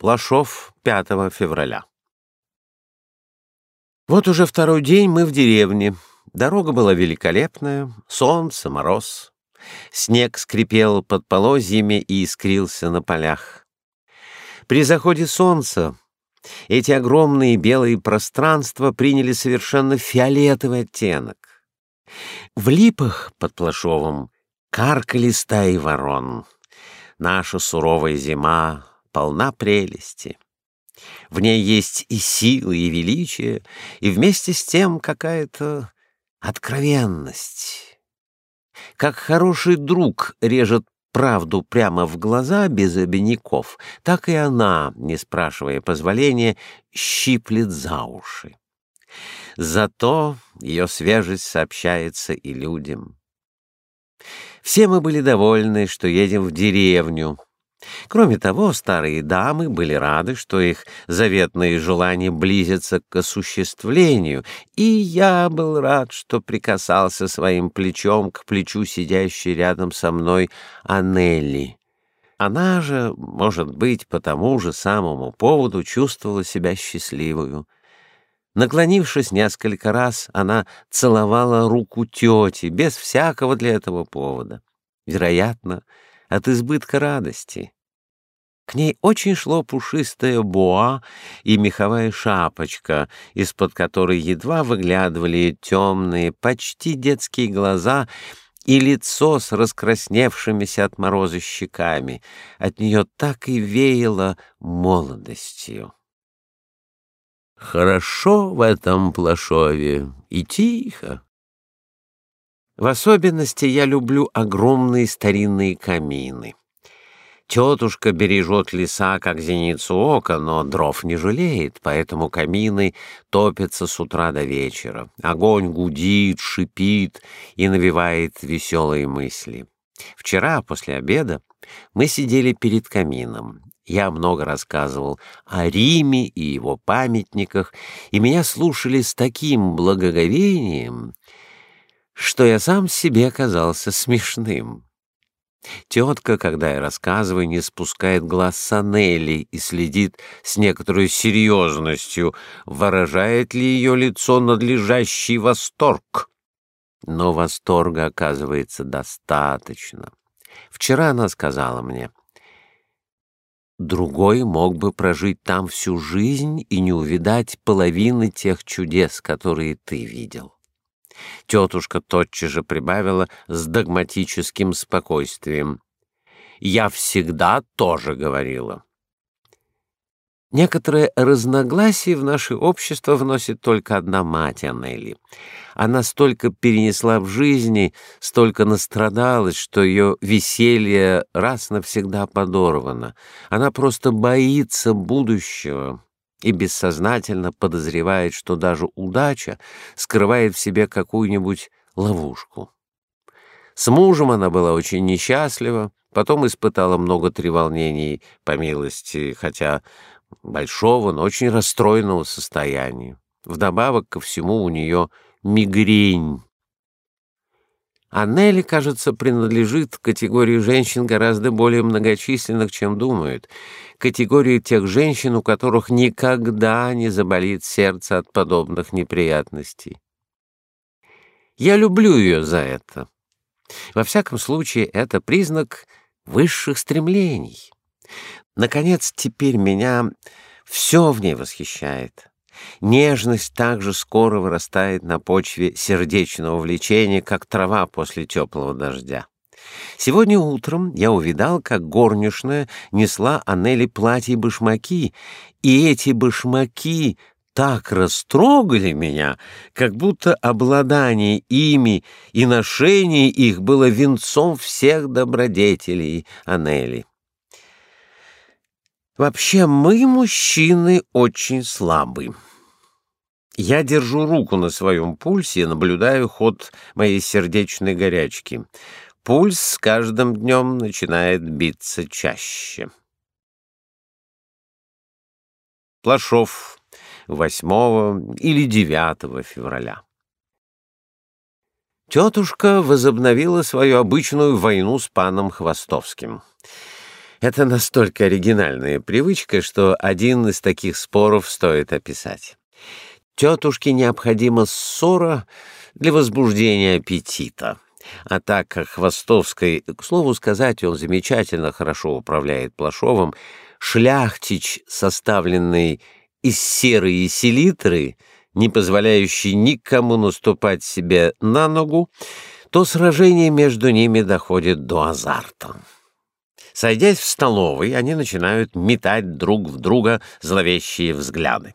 Плашов, 5 февраля. Вот уже второй день мы в деревне. Дорога была великолепная, солнце, мороз. Снег скрипел под полозьями и искрился на полях. При заходе солнца эти огромные белые пространства приняли совершенно фиолетовый оттенок. В липах под Плашовым каркали стаи ворон. Наша суровая зима полна прелести. В ней есть и сила, и величие, и вместе с тем какая-то откровенность. Как хороший друг режет правду прямо в глаза без обиняков, так и она, не спрашивая позволения, щиплет за уши. Зато ее свежесть сообщается и людям. Все мы были довольны, что едем в деревню, Кроме того, старые дамы были рады, что их заветные желания близятся к осуществлению, и я был рад, что прикасался своим плечом к плечу сидящей рядом со мной Анелли. Она же, может быть, по тому же самому поводу чувствовала себя счастливую. Наклонившись несколько раз, она целовала руку тети без всякого для этого повода. Вероятно, от избытка радости. К ней очень шло пушистое боа и меховая шапочка, из-под которой едва выглядывали темные, почти детские глаза и лицо с раскрасневшимися от мороза щеками. От нее так и веяло молодостью. Хорошо в этом Плашове и тихо. В особенности я люблю огромные старинные камины. Тетушка бережет леса, как зеницу ока, но дров не жалеет, поэтому камины топятся с утра до вечера. Огонь гудит, шипит и навевает веселые мысли. Вчера, после обеда, мы сидели перед камином. Я много рассказывал о Риме и его памятниках, и меня слушали с таким благоговением, что я сам себе казался смешным. Тетка, когда я рассказываю, не спускает глаз с и следит с некоторой серьезностью, выражает ли ее лицо надлежащий восторг. Но восторга оказывается достаточно. Вчера она сказала мне, «Другой мог бы прожить там всю жизнь и не увидать половины тех чудес, которые ты видел». Тетушка тотчас же прибавила с догматическим спокойствием. «Я всегда тоже говорила». Некоторое разногласие в наше общество вносит только одна мать Аннели. Она столько перенесла в жизни, столько настрадалась, что ее веселье раз навсегда подорвано. Она просто боится будущего, и бессознательно подозревает, что даже удача скрывает в себе какую-нибудь ловушку. С мужем она была очень несчастлива, потом испытала много треволнений по милости, хотя большого, но очень расстроенного состояния. Вдобавок ко всему у нее мигрень. А кажется, принадлежит к категории женщин гораздо более многочисленных, чем думают, категории тех женщин, у которых никогда не заболит сердце от подобных неприятностей. Я люблю ее за это. Во всяком случае, это признак высших стремлений. Наконец, теперь меня все в ней восхищает. Нежность также скоро вырастает на почве сердечного влечения, как трава после теплого дождя. Сегодня утром я увидал, как горничная несла Анели платье и башмаки, и эти башмаки так растрогали меня, как будто обладание ими и ношение их было венцом всех добродетелей Анели. Вообще мы, мужчины, очень слабы. Я держу руку на своем пульсе и наблюдаю ход моей сердечной горячки. Пульс с каждым днем начинает биться чаще. Плашов, 8 или 9 февраля. Тетушка возобновила свою обычную войну с паном Хвостовским. Это настолько оригинальная привычка, что один из таких споров стоит описать. Тетушке необходима ссора для возбуждения аппетита. А так как Хвостовской, к слову сказать, он замечательно хорошо управляет Плашовым, шляхтич, составленный из серы и селитры, не позволяющий никому наступать себе на ногу, то сражение между ними доходит до азарта. Сойдясь в столовой, они начинают метать друг в друга зловещие взгляды.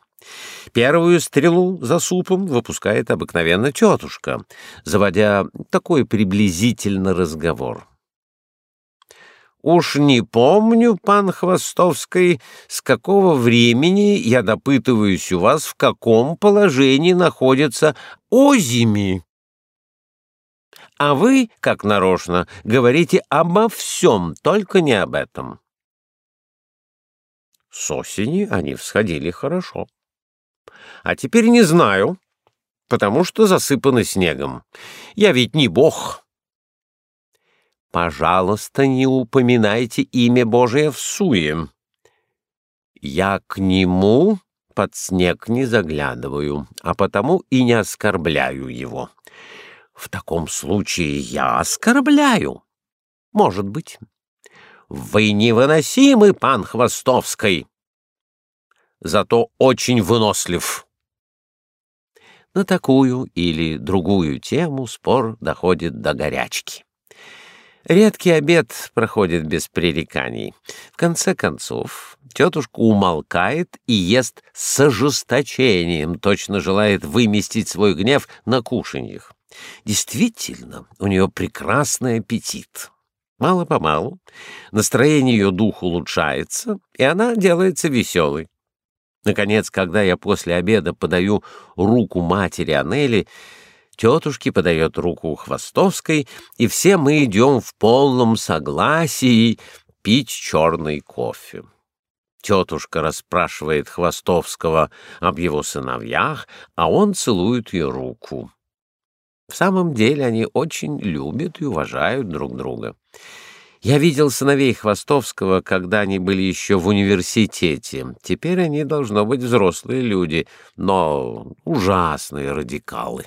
Первую стрелу за супом выпускает обыкновенно тетушка, заводя такой приблизительно разговор. Уж не помню, пан Хвостовский, с какого времени я допытываюсь у вас, в каком положении находятся озими. А вы, как нарочно, говорите обо всем, только не об этом. С осени они всходили хорошо. А теперь не знаю, потому что засыпаны снегом. Я ведь не бог. Пожалуйста, не упоминайте имя Божие в суе. Я к нему под снег не заглядываю, а потому и не оскорбляю его. В таком случае я оскорбляю. Может быть. Вы невыносимы, пан Хвостовский. Зато очень вынослив. На такую или другую тему спор доходит до горячки. Редкий обед проходит без пререканий. В конце концов, тетушка умолкает и ест с ожесточением, точно желает выместить свой гнев на кушаньях. Действительно, у нее прекрасный аппетит. Мало-помалу настроение ее духа улучшается, и она делается веселой. Наконец, когда я после обеда подаю руку матери Анели, Тетушке подает руку Хвостовской, и все мы идем в полном согласии пить черный кофе. Тетушка расспрашивает Хвостовского об его сыновьях, а он целует ее руку. В самом деле они очень любят и уважают друг друга. Я видел сыновей Хвостовского, когда они были еще в университете. Теперь они, должно быть, взрослые люди, но ужасные радикалы.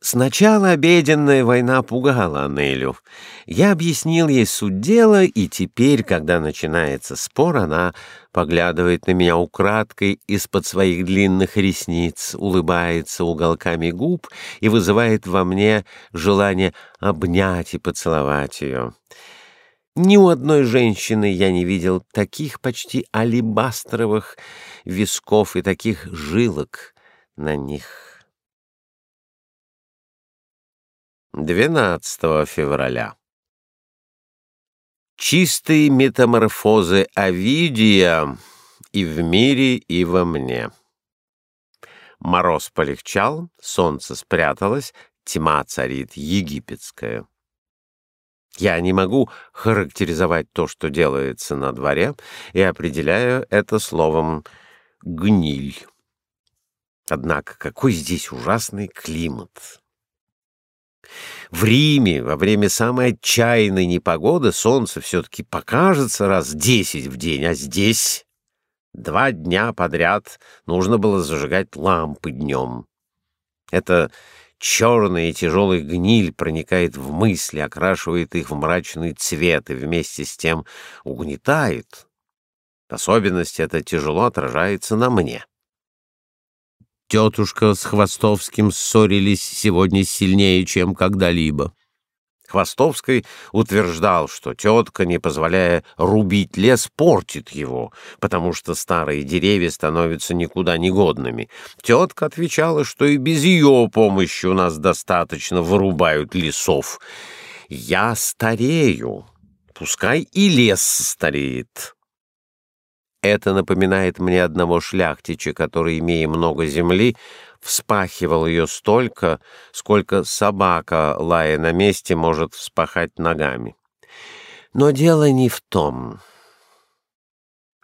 Сначала обеденная война пугала Анелю. Я объяснил ей суть дела, и теперь, когда начинается спор, она поглядывает на меня украдкой из-под своих длинных ресниц, улыбается уголками губ и вызывает во мне желание обнять и поцеловать ее. Ни у одной женщины я не видел таких почти алебастровых висков и таких жилок на них. 12 февраля. Чистые метаморфозы Овидия и в мире, и во мне. Мороз полегчал, солнце спряталось, тьма царит египетская. Я не могу характеризовать то, что делается на дворе, и определяю это словом «гниль». Однако какой здесь ужасный климат! В Риме во время самой отчаянной непогоды солнце все-таки покажется раз десять в день, а здесь два дня подряд нужно было зажигать лампы днем. Это черная и тяжелая гниль проникает в мысли, окрашивает их в мрачный цвет и вместе с тем угнетает. В особенности это тяжело отражается на мне. Тетушка с Хвостовским ссорились сегодня сильнее, чем когда-либо. Хвостовский утверждал, что тетка, не позволяя рубить лес, портит его, потому что старые деревья становятся никуда не годными. Тетка отвечала, что и без ее помощи у нас достаточно вырубают лесов. «Я старею, пускай и лес стареет». Это напоминает мне одного шляхтича, который, имея много земли, вспахивал ее столько, сколько собака, лая на месте, может вспахать ногами. Но дело не в том.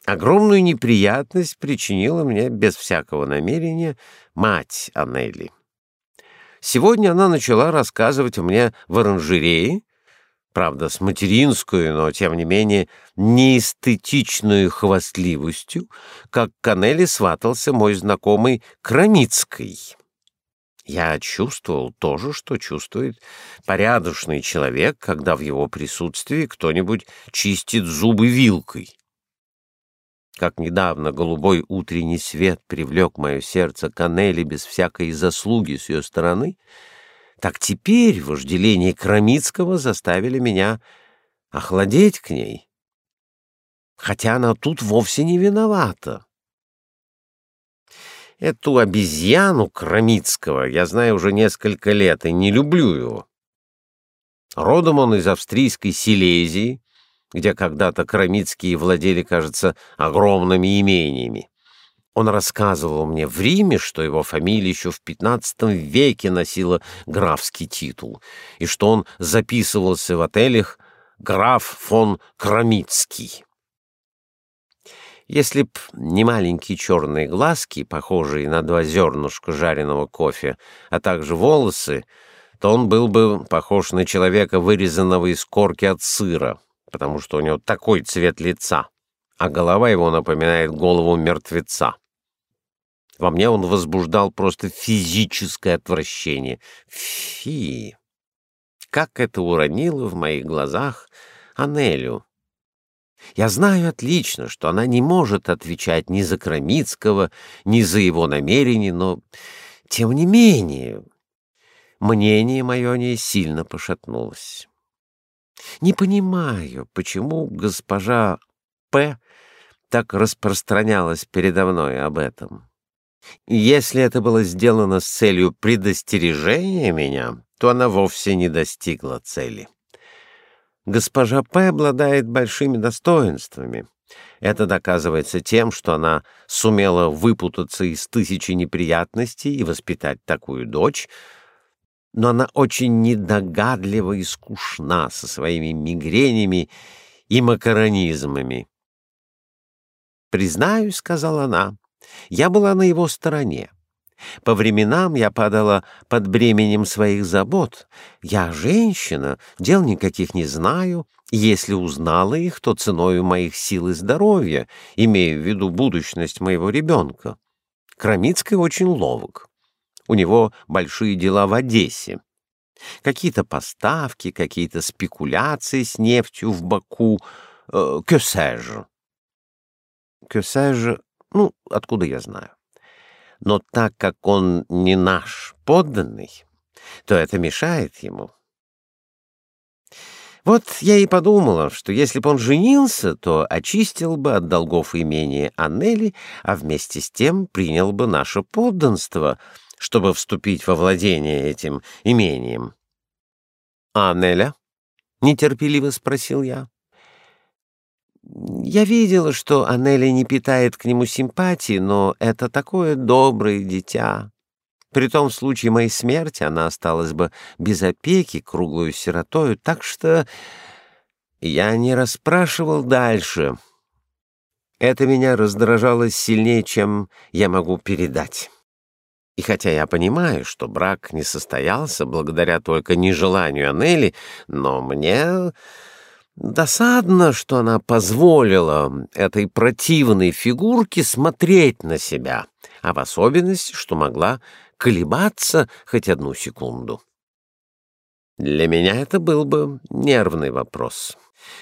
Огромную неприятность причинила мне без всякого намерения мать Анели. Сегодня она начала рассказывать мне в оранжерее, правда, с материнскую, но, тем не менее, неэстетичную хвастливостью, как к Анели сватался мой знакомый Крамицкий. Я чувствовал то же, что чувствует порядочный человек, когда в его присутствии кто-нибудь чистит зубы вилкой. Как недавно голубой утренний свет привлек мое сердце к Анели без всякой заслуги с ее стороны — так теперь вожделение Крамицкого заставили меня охладеть к ней. Хотя она тут вовсе не виновата. Эту обезьяну Крамицкого я знаю уже несколько лет и не люблю его. Родом он из австрийской Силезии, где когда-то Крамицкие владели, кажется, огромными имениями. Он рассказывал мне в Риме, что его фамилия еще в XV веке носила графский титул, и что он записывался в отелях «Граф фон Крамицкий». Если б не маленькие черные глазки, похожие на два зернышка жареного кофе, а также волосы, то он был бы похож на человека, вырезанного из корки от сыра, потому что у него такой цвет лица а голова его напоминает голову мертвеца. Во мне он возбуждал просто физическое отвращение. Фи! Как это уронило в моих глазах Анелю! Я знаю отлично, что она не может отвечать ни за Крамицкого, ни за его намерения, но, тем не менее, мнение мое о ней сильно пошатнулось. Не понимаю, почему госпожа П так распространялась передо мной об этом. Если это было сделано с целью предостережения меня, то она вовсе не достигла цели. Госпожа П. обладает большими достоинствами. Это доказывается тем, что она сумела выпутаться из тысячи неприятностей и воспитать такую дочь, но она очень недогадлива и скучна со своими мигренями и макаронизмами. «Признаюсь», — сказала она, — «я была на его стороне. По временам я падала под бременем своих забот. Я женщина, дел никаких не знаю. Если узнала их, то ценою моих сил и здоровья, имея в виду будущность моего ребенка. Крамицкий очень ловок. У него большие дела в Одессе. Какие-то поставки, какие-то спекуляции с нефтью в Баку, э, кёсэж que sais ну, откуда я знаю. Но так как он не наш подданный, то это мешает ему. Вот я и подумала, что если бы он женился, то очистил бы от долгов имение Аннели, а вместе с тем принял бы наше подданство, чтобы вступить во владение этим имением. — А Аннеля? — нетерпеливо спросил я. Я видела, что Анели не питает к нему симпатии, но это такое доброе дитя. При том случае моей смерти она осталась бы без опеки, круглую сиротою, так что я не расспрашивал дальше. Это меня раздражало сильнее, чем я могу передать. И хотя я понимаю, что брак не состоялся благодаря только нежеланию Анели, но мне Досадно, что она позволила этой противной фигурке смотреть на себя, а в особенности, что могла колебаться хоть одну секунду. Для меня это был бы нервный вопрос.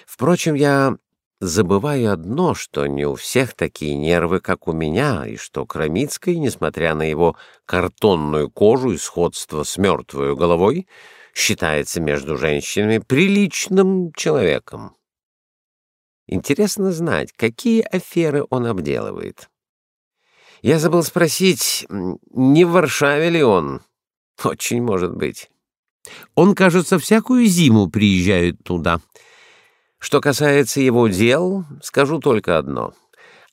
Впрочем, я забываю одно, что не у всех такие нервы, как у меня, и что Крамицкий, несмотря на его картонную кожу и сходство с мертвой головой, считается между женщинами приличным человеком. Интересно знать, какие аферы он обделывает. Я забыл спросить, не в Варшаве ли он? Очень может быть. Он, кажется, всякую зиму приезжает туда. Что касается его дел, скажу только одно —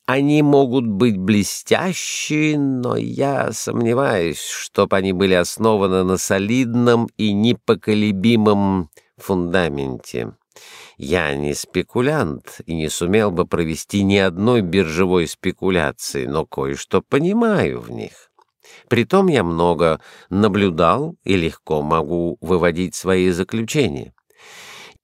они могут быть блестящие, но я сомневаюсь, чтоб они были основаны на солидном и непоколебимом фундаменте. Я не спекулянт и не сумел бы провести ни одной биржевой спекуляции, но кое-что понимаю в них. Притом я много наблюдал и легко могу выводить свои заключения.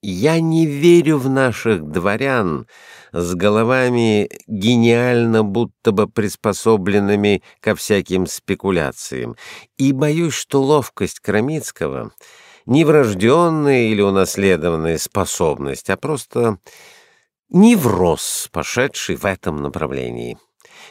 Я не верю в наших дворян с головами гениально будто бы приспособленными ко всяким спекуляциям, и боюсь, что ловкость Крамицкого не врожденная или унаследованная способность, а просто невроз, пошедший в этом направлении.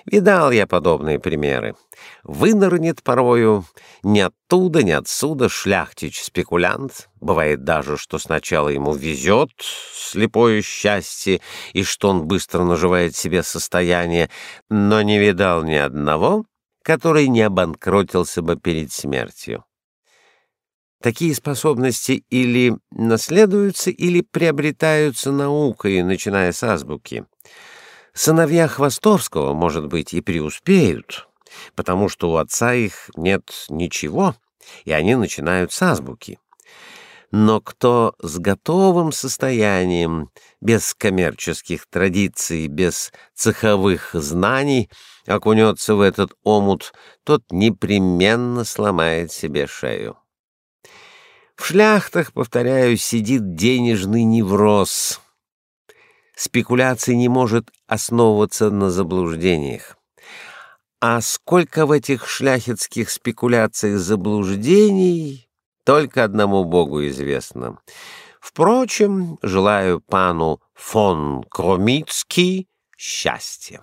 Видал я подобные примеры. Вынырнет порою ни оттуда, ни отсюда шляхтич-спекулянт. Бывает даже, что сначала ему везет слепое счастье, и что он быстро наживает себе состояние, но не видал ни одного, который не обанкротился бы перед смертью. Такие способности или наследуются, или приобретаются наукой, начиная с азбуки. Сыновья Хвостовского, может быть, и преуспеют, потому что у отца их нет ничего, и они начинают с азбуки. Но кто с готовым состоянием, без коммерческих традиций, без цеховых знаний, окунется в этот омут, тот непременно сломает себе шею. В шляхтах, повторяю, сидит денежный невроз — спекуляция не может основываться на заблуждениях. А сколько в этих шляхетских спекуляциях заблуждений, только одному Богу известно. Впрочем, желаю пану фон Кромицкий счастья.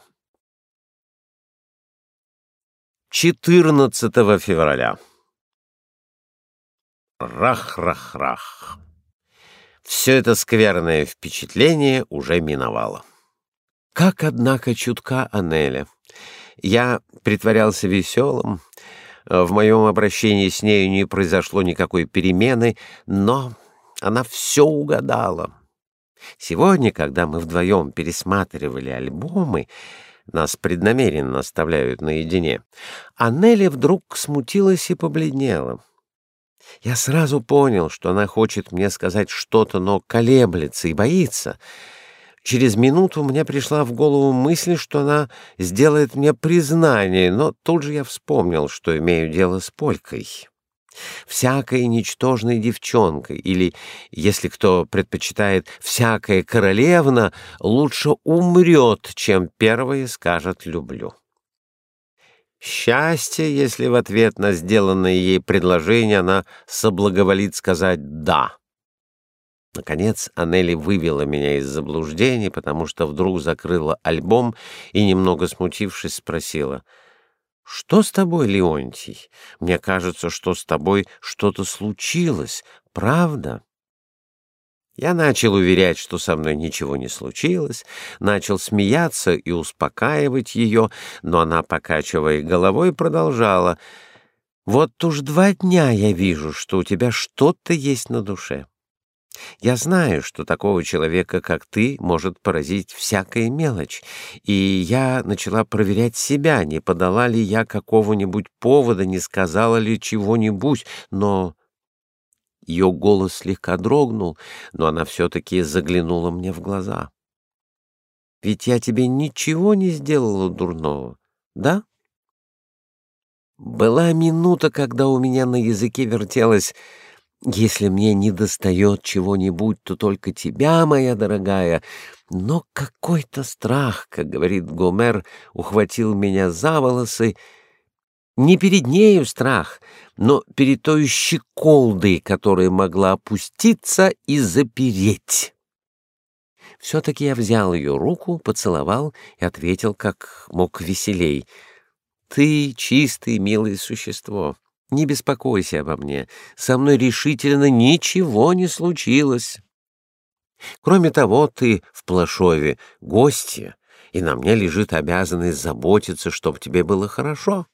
14 февраля. Рах-рах-рах. Все это скверное впечатление уже миновало. Как, однако, чутка Анеля. Я притворялся веселым. В моем обращении с нею не произошло никакой перемены, но она все угадала. Сегодня, когда мы вдвоем пересматривали альбомы, нас преднамеренно оставляют наедине, Анеля вдруг смутилась и побледнела. Я сразу понял, что она хочет мне сказать что-то, но колеблется и боится. Через минуту мне пришла в голову мысль, что она сделает мне признание, но тут же я вспомнил, что имею дело с Полькой. Всякая ничтожная девчонка, или, если кто предпочитает, всякая королевна, лучше умрет, чем первая скажет «люблю». Счастье, если в ответ на сделанное ей предложение она соблаговолит сказать «да». Наконец Анели вывела меня из заблуждений, потому что вдруг закрыла альбом и, немного смутившись, спросила «Что с тобой, Леонтий? Мне кажется, что с тобой что-то случилось, правда?» Я начал уверять, что со мной ничего не случилось, начал смеяться и успокаивать ее, но она, покачивая головой, продолжала. «Вот уж два дня я вижу, что у тебя что-то есть на душе. Я знаю, что такого человека, как ты, может поразить всякая мелочь, и я начала проверять себя, не подала ли я какого-нибудь повода, не сказала ли чего-нибудь, но ее голос слегка дрогнул, но она все-таки заглянула мне в глаза. «Ведь я тебе ничего не сделала дурного, да?» Была минута, когда у меня на языке вертелось «Если мне не достает чего-нибудь, то только тебя, моя дорогая». Но какой-то страх, как говорит Гомер, ухватил меня за волосы, не перед нею страх, но перед той щеколдой, которая могла опуститься и запереть. Все-таки я взял ее руку, поцеловал и ответил как мог веселей. «Ты чистое, милое существо. Не беспокойся обо мне. Со мной решительно ничего не случилось. Кроме того, ты в Плашове гостья, и на мне лежит обязанность заботиться, чтобы тебе было хорошо».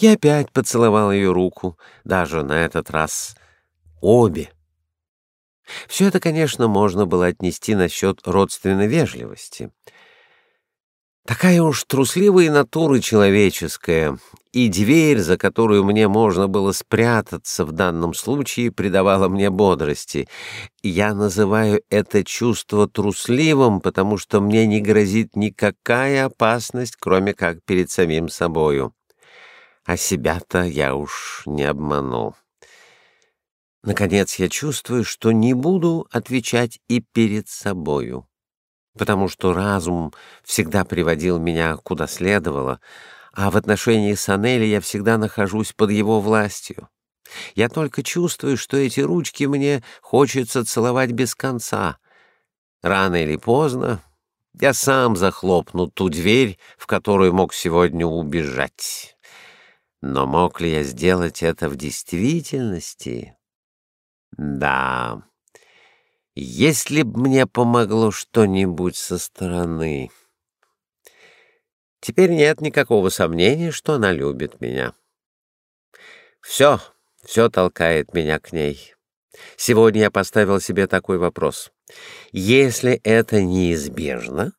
Я опять поцеловал ее руку, даже на этот раз обе. Все это, конечно, можно было отнести насчет родственной вежливости. Такая уж трусливая натура человеческая, и дверь, за которую мне можно было спрятаться в данном случае, придавала мне бодрости. Я называю это чувство трусливым, потому что мне не грозит никакая опасность, кроме как перед самим собою а себя-то я уж не обманул. Наконец я чувствую, что не буду отвечать и перед собою, потому что разум всегда приводил меня куда следовало, а в отношении Санели я всегда нахожусь под его властью. Я только чувствую, что эти ручки мне хочется целовать без конца. Рано или поздно я сам захлопну ту дверь, в которую мог сегодня убежать. Но мог ли я сделать это в действительности? Да, если б мне помогло что-нибудь со стороны. Теперь нет никакого сомнения, что она любит меня. Все, все толкает меня к ней. Сегодня я поставил себе такой вопрос. Если это неизбежно,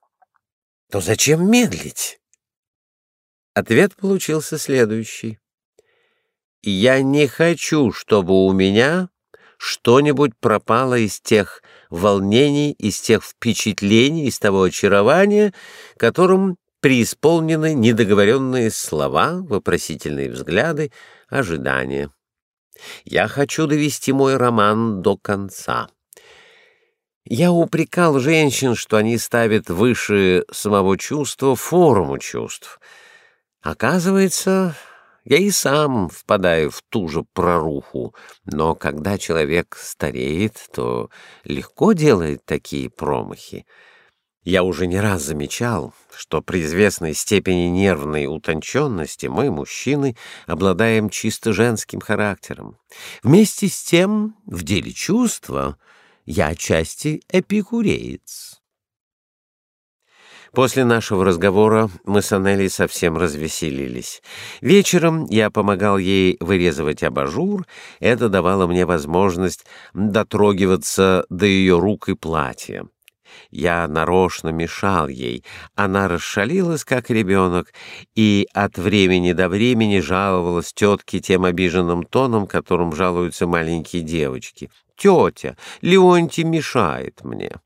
то зачем медлить? Ответ получился следующий. Я не хочу, чтобы у меня что-нибудь пропало из тех волнений, из тех впечатлений, из того очарования, которым преисполнены недоговоренные слова, вопросительные взгляды, ожидания. Я хочу довести мой роман до конца. Я упрекал женщин, что они ставят выше самого чувства форму чувств. Оказывается, я и сам впадаю в ту же проруху, но когда человек стареет, то легко делает такие промахи. Я уже не раз замечал, что при известной степени нервной утонченности мы, мужчины, обладаем чисто женским характером. Вместе с тем, в деле чувства я отчасти эпикуреец. После нашего разговора мы с Анелей совсем развеселились. Вечером я помогал ей вырезывать абажур. Это давало мне возможность дотрогиваться до ее рук и платья. Я нарочно мешал ей. Она расшалилась, как ребенок, и от времени до времени жаловалась тетке тем обиженным тоном, которым жалуются маленькие девочки. «Тетя, Леонтий мешает мне».